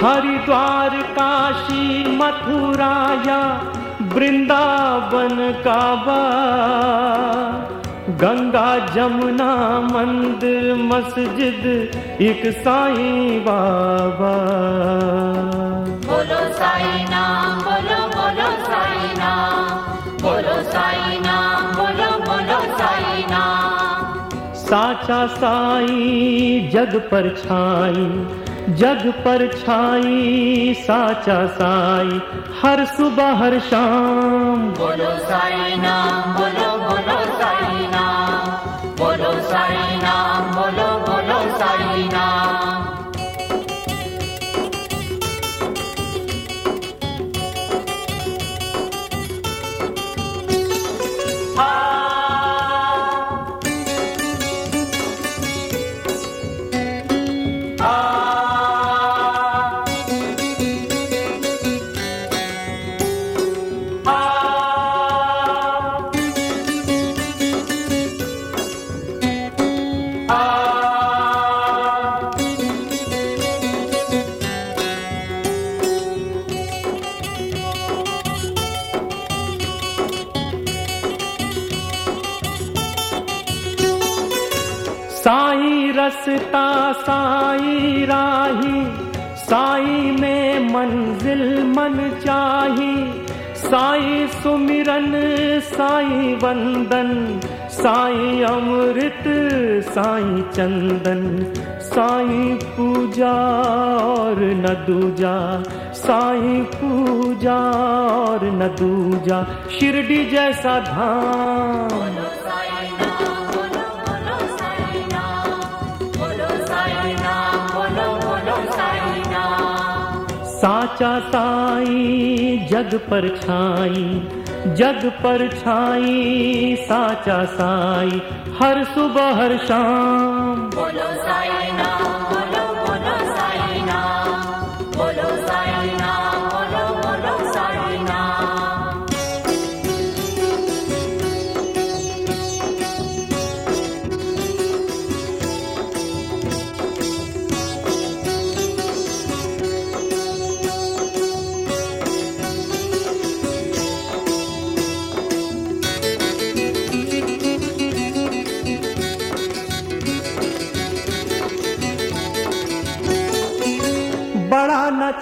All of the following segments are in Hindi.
हरिद्वार काशी मथुरा या वृंदावन काबा गंगा जमुना मंदिर मस्जिद एक साईं बाबा। बोलो साई नाम बोलो बोलो साई नाम। बोलो साई नाम बोलो बोलो साई नाम। साचा साई जग पर छाई जग पर छाई साचा साई हर सुबह हर शाम। बोलो साई नाम बोलो साई रसता साई राही साई में मंजिल मन चाही साई सुमिरन, साई वंदन, साई अमृत, साई चंदन, साई पूजा और न दूजा, साई पूजा और न दूजा, शिरडी जैसा धाम। जग पर छाई जग पर छाई साचा साई हर सुबह हर शाम। बोलो साई।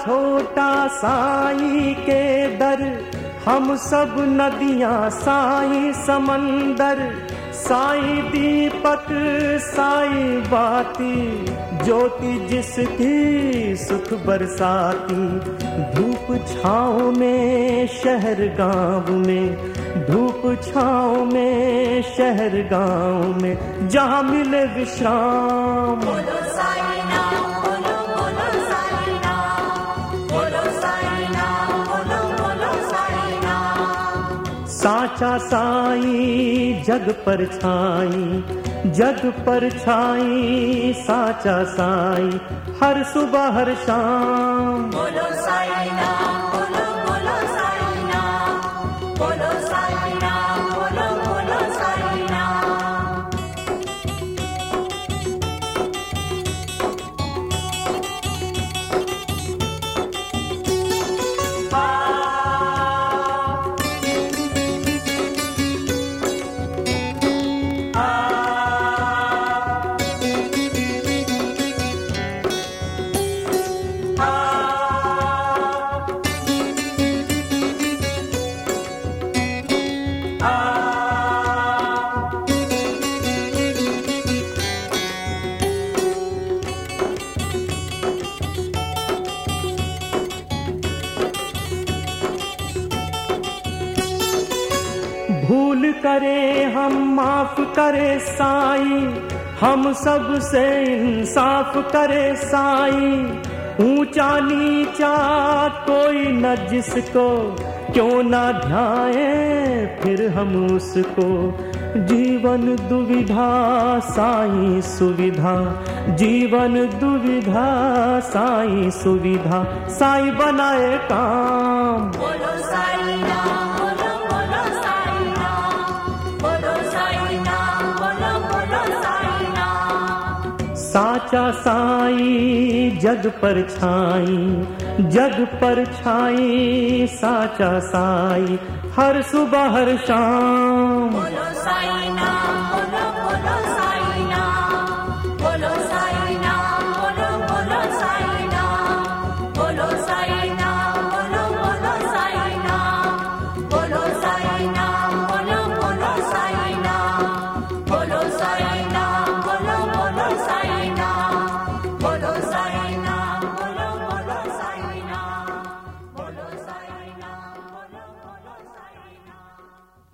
छोटा साई के दर, हम सब नदियाँ साई समंदर। साई दीपक, साई बाती, ज्योति जिसकी सुख बरसाती। धूप छाँव में, शहर गाँव में, धूप छाँव में, शहर गाँव में, जहाँ मिले विश्राम। साई। साचा साई जग पर छाई जग पर छाई साचा साई हर सुबह हर शाम। बोलो साई नाम करे, हम माफ़ करे साई। हम सबसे इंसाफ करे साई। ऊँचा नीचा कोई न जिसको, क्यों ना ध्याए फिर हम उसको। जीवन दुविधा साई सुविधा, जीवन दुविधा साई सुविधा। साई बनाए काम। बोलो साई साचा साई, जग पर छाई, जग पर छाई, साचा साई, हर सुबह हर शाम। बोलो साई नाम